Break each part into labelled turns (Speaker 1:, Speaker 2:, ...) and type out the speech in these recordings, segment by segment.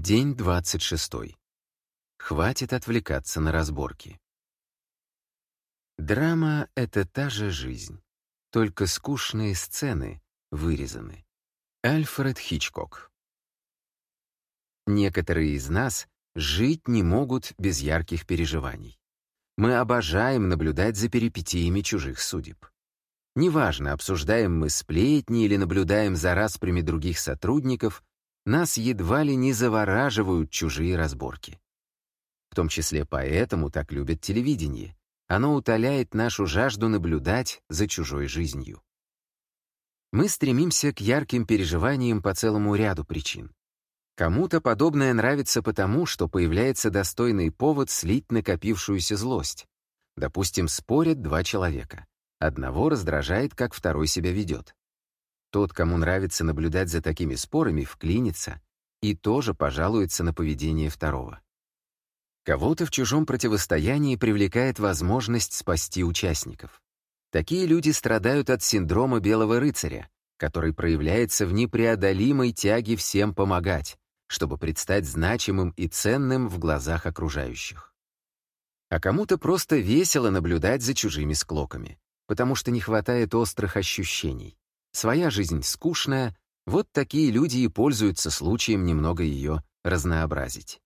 Speaker 1: День 26. Хватит отвлекаться на разборки. Драма — это та же жизнь, только скучные сцены вырезаны. Альфред Хичкок. Некоторые из нас жить не могут без ярких переживаний. Мы обожаем наблюдать за перипетиями чужих судеб. Неважно, обсуждаем мы сплетни или наблюдаем за распрями других сотрудников, нас едва ли не завораживают чужие разборки. В том числе поэтому так любят телевидение. Оно утоляет нашу жажду наблюдать за чужой жизнью. Мы стремимся к ярким переживаниям по целому ряду причин. Кому-то подобное нравится потому, что появляется достойный повод слить накопившуюся злость. Допустим, спорят два человека. Одного раздражает, как второй себя ведет. Тот, кому нравится наблюдать за такими спорами, вклинится и тоже пожалуется на поведение второго. Кого-то в чужом противостоянии привлекает возможность спасти участников. Такие люди страдают от синдрома белого рыцаря, который проявляется в непреодолимой тяге всем помогать, чтобы предстать значимым и ценным в глазах окружающих. А кому-то просто весело наблюдать за чужими склоками, потому что не хватает острых ощущений. Своя жизнь скучная, вот такие люди и пользуются случаем немного ее разнообразить.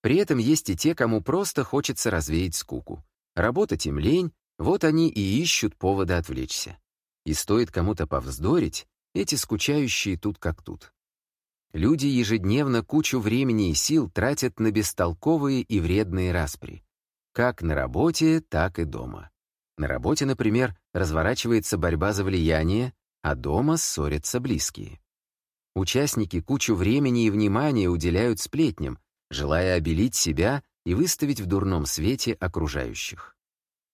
Speaker 1: При этом есть и те, кому просто хочется развеять скуку. Работать им лень, вот они и ищут повода отвлечься. И стоит кому-то повздорить, эти скучающие тут как тут. Люди ежедневно кучу времени и сил тратят на бестолковые и вредные распри. Как на работе, так и дома. На работе, например, разворачивается борьба за влияние, а дома ссорятся близкие. Участники кучу времени и внимания уделяют сплетням, желая обелить себя и выставить в дурном свете окружающих.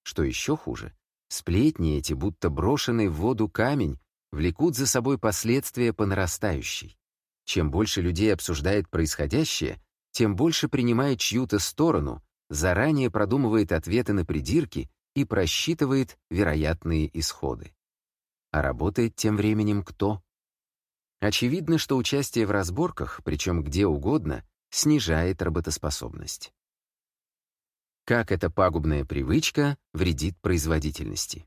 Speaker 1: Что еще хуже, сплетни эти, будто брошенный в воду камень, влекут за собой последствия по нарастающей. Чем больше людей обсуждает происходящее, тем больше принимает чью-то сторону, заранее продумывает ответы на придирки и просчитывает вероятные исходы. А работает тем временем кто? Очевидно, что участие в разборках, причем где угодно, снижает работоспособность. Как эта пагубная привычка вредит производительности?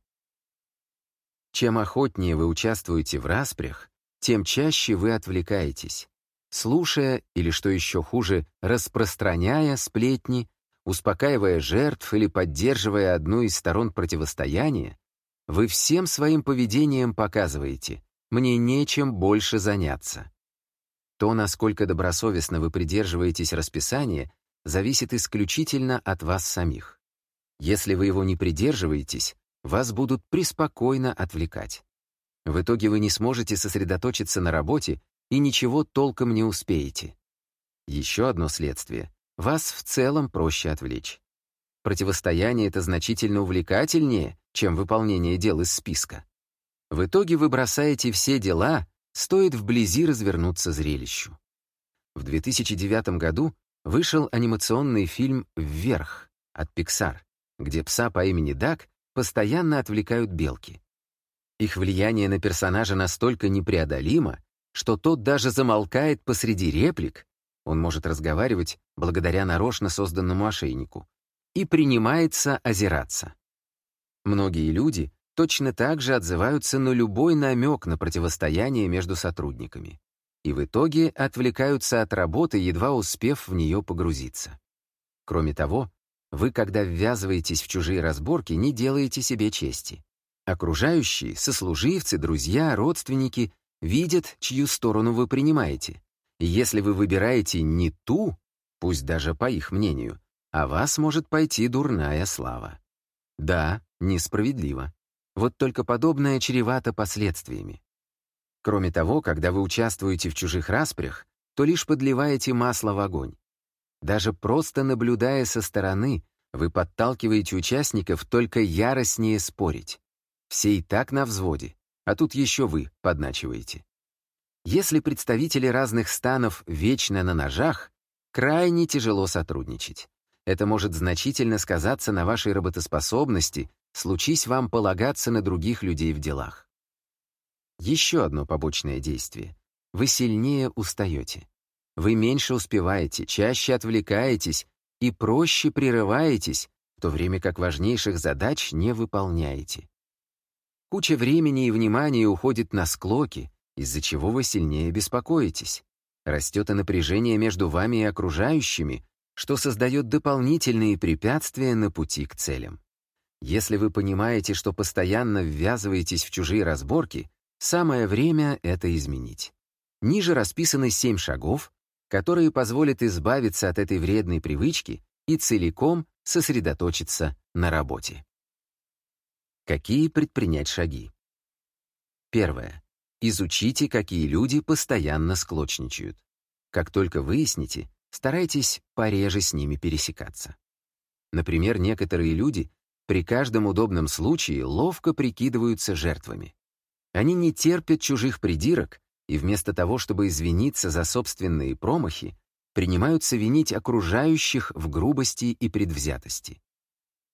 Speaker 1: Чем охотнее вы участвуете в распрях, тем чаще вы отвлекаетесь, слушая или, что еще хуже, распространяя сплетни, успокаивая жертв или поддерживая одну из сторон противостояния, вы всем своим поведением показываете, мне нечем больше заняться. То, насколько добросовестно вы придерживаетесь расписания, зависит исключительно от вас самих. Если вы его не придерживаетесь, вас будут преспокойно отвлекать. В итоге вы не сможете сосредоточиться на работе и ничего толком не успеете. Еще одно следствие — вас в целом проще отвлечь. Противостояние это значительно увлекательнее, чем выполнение дел из списка. В итоге вы бросаете все дела, стоит вблизи развернуться зрелищу. В 2009 году вышел анимационный фильм «Вверх» от Pixar, где пса по имени Дак постоянно отвлекают белки. Их влияние на персонажа настолько непреодолимо, что тот даже замолкает посреди реплик, он может разговаривать благодаря нарочно созданному ошейнику, и принимается озираться. Многие люди точно так же отзываются на любой намек на противостояние между сотрудниками и в итоге отвлекаются от работы, едва успев в нее погрузиться. Кроме того, вы, когда ввязываетесь в чужие разборки, не делаете себе чести. Окружающие, сослуживцы, друзья, родственники видят, чью сторону вы принимаете. И если вы выбираете не ту, пусть даже по их мнению, о вас может пойти дурная слава. Да, несправедливо. Вот только подобное чревато последствиями. Кроме того, когда вы участвуете в чужих распрях, то лишь подливаете масло в огонь. Даже просто наблюдая со стороны, вы подталкиваете участников только яростнее спорить. Все и так на взводе, а тут еще вы подначиваете. Если представители разных станов вечно на ножах, крайне тяжело сотрудничать. Это может значительно сказаться на вашей работоспособности, случись вам полагаться на других людей в делах. Еще одно побочное действие. Вы сильнее устаете. вы меньше успеваете, чаще отвлекаетесь и проще прерываетесь, в то время как важнейших задач не выполняете. Куча времени и внимания уходит на склоки, из-за чего вы сильнее беспокоитесь. Растет и напряжение между вами и окружающими, что создает дополнительные препятствия на пути к целям. Если вы понимаете, что постоянно ввязываетесь в чужие разборки, самое время это изменить. Ниже расписаны семь шагов, которые позволят избавиться от этой вредной привычки и целиком сосредоточиться на работе. Какие предпринять шаги? Первое. Изучите, какие люди постоянно склочничают. Как только выясните, старайтесь пореже с ними пересекаться. Например, некоторые люди при каждом удобном случае ловко прикидываются жертвами. Они не терпят чужих придирок и вместо того, чтобы извиниться за собственные промахи, принимаются винить окружающих в грубости и предвзятости.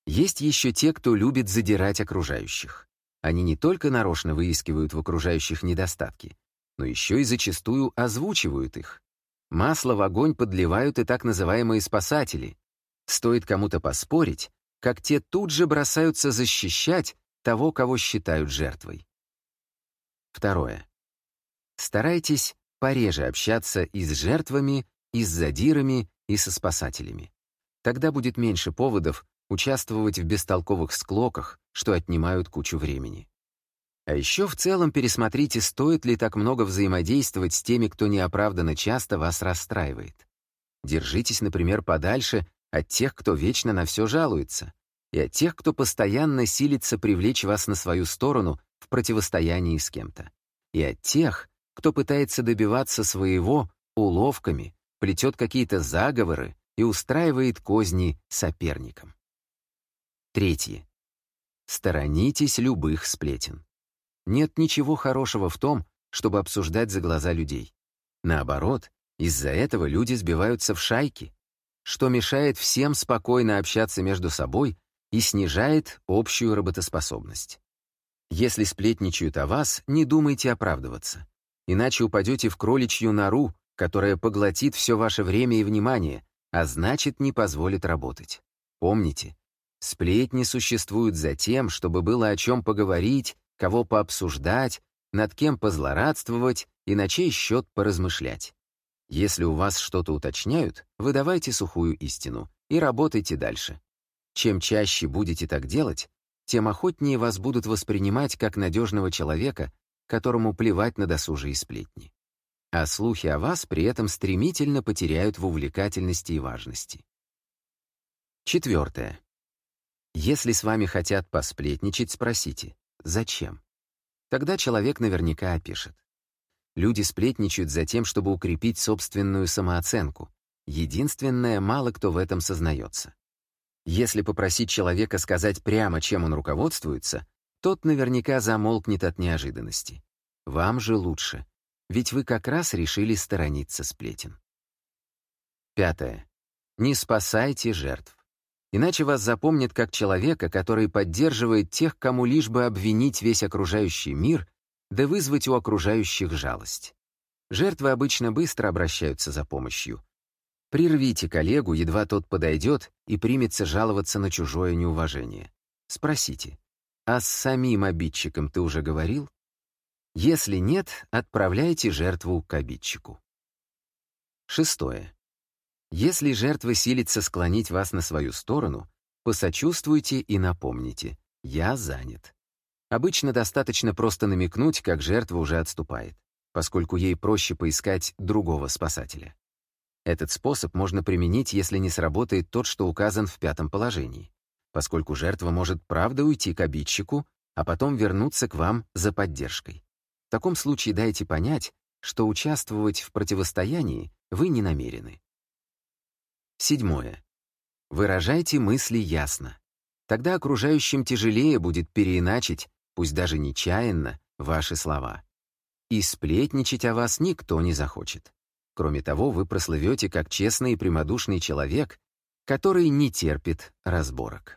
Speaker 1: Есть еще те, кто любит задирать окружающих. Они не только нарочно выискивают в окружающих недостатки, но еще и зачастую озвучивают их. Масло в огонь подливают и так называемые спасатели. Стоит кому-то поспорить, как те тут же бросаются защищать того, кого считают жертвой. Второе. Старайтесь пореже общаться и с жертвами, и с задирами, и со спасателями. Тогда будет меньше поводов участвовать в бестолковых склоках, что отнимают кучу времени. А еще в целом пересмотрите, стоит ли так много взаимодействовать с теми, кто неоправданно часто вас расстраивает. Держитесь, например, подальше от тех, кто вечно на все жалуется, и от тех, кто постоянно силится привлечь вас на свою сторону в противостоянии с кем-то, и от тех, кто пытается добиваться своего уловками, плетет какие-то заговоры и устраивает козни соперникам. Третье. Сторонитесь любых сплетен. Нет ничего хорошего в том, чтобы обсуждать за глаза людей. Наоборот, из-за этого люди сбиваются в шайки, что мешает всем спокойно общаться между собой и снижает общую работоспособность. Если сплетничают о вас, не думайте оправдываться, иначе упадете в кроличью нору, которая поглотит все ваше время и внимание, а значит, не позволит работать. Помните, сплетни существуют за тем, чтобы было о чем поговорить, кого пообсуждать, над кем позлорадствовать и на чей счет поразмышлять. Если у вас что-то уточняют, выдавайте сухую истину и работайте дальше. Чем чаще будете так делать, тем охотнее вас будут воспринимать как надежного человека, которому плевать на досужие сплетни. А слухи о вас при этом стремительно потеряют в увлекательности и важности. Четвертое. Если с вами хотят посплетничать, спросите, зачем? Тогда человек наверняка опишет. Люди сплетничают за тем, чтобы укрепить собственную самооценку. Единственное, мало кто в этом сознается. Если попросить человека сказать прямо, чем он руководствуется, тот наверняка замолкнет от неожиданности. Вам же лучше, ведь вы как раз решили сторониться сплетен. Пятое. Не спасайте жертв. Иначе вас запомнят как человека, который поддерживает тех, кому лишь бы обвинить весь окружающий мир да вызвать у окружающих жалость. Жертвы обычно быстро обращаются за помощью. Прервите коллегу, едва тот подойдет и примется жаловаться на чужое неуважение. Спросите, а с самим обидчиком ты уже говорил? Если нет, отправляйте жертву к обидчику. Шестое. Если жертва силится склонить вас на свою сторону, посочувствуйте и напомните «я занят». Обычно достаточно просто намекнуть, как жертва уже отступает, поскольку ей проще поискать другого спасателя. Этот способ можно применить, если не сработает тот, что указан в пятом положении, поскольку жертва может правда уйти к обидчику, а потом вернуться к вам за поддержкой. В таком случае дайте понять, что участвовать в противостоянии вы не намерены. Седьмое. Выражайте мысли ясно. Тогда окружающим тяжелее будет переиначить пусть даже нечаянно, ваши слова. И сплетничать о вас никто не захочет. Кроме того, вы прослывете как честный и прямодушный человек, который не терпит разборок.